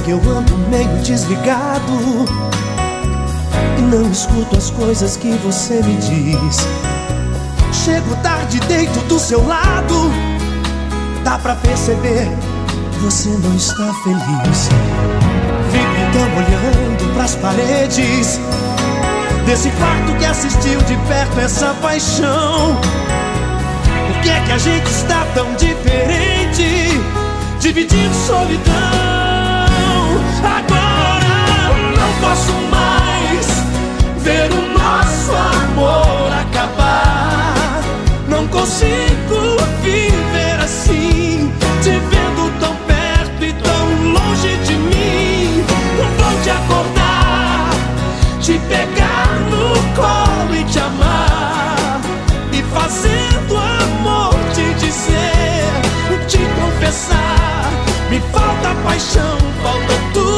que eu ando meio desligado. E não escuto as coisas que você me diz. Chego tarde deito do seu lado. Dá pra perceber, você não está feliz. Fico então olhando pras paredes. Desse quarto que assistiu de perto essa paixão. Por que é que a gente está tão diferente? Dividindo solidão Agora não posso mais ver o nosso amor acabar. Não consigo viver assim, te vendo tão perto e tão longe de mim. Vou te acordar, te pegar no colo e te amar. E fazendo amor te dizer, te confessar. Me falta paixão, falta tudo,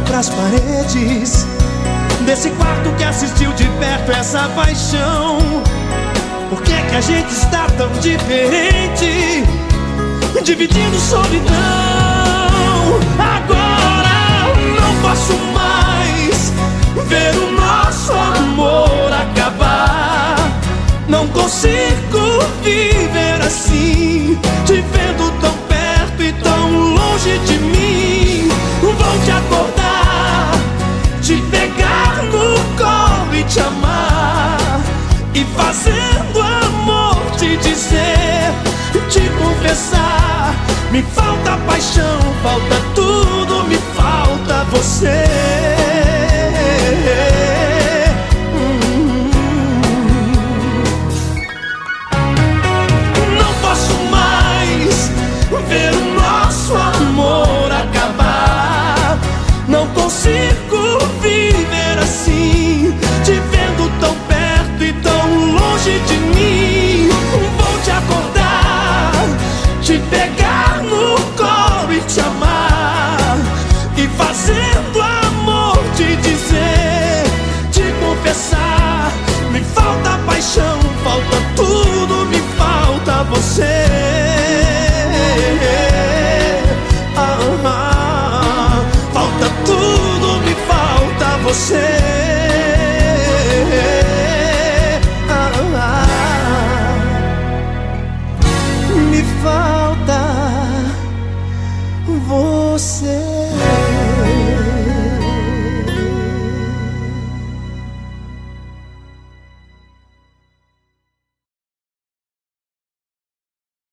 pras paredes. Desse quarto que assistiu de perto essa paixão. Por que é que a gente está tão diferente? Dividindo solidão te amar E fazendo amor te dizer Te confessar Me falta paixão, falta tudo Me falta você. Não posso mais ver o nosso amor acabar. Não consigo você.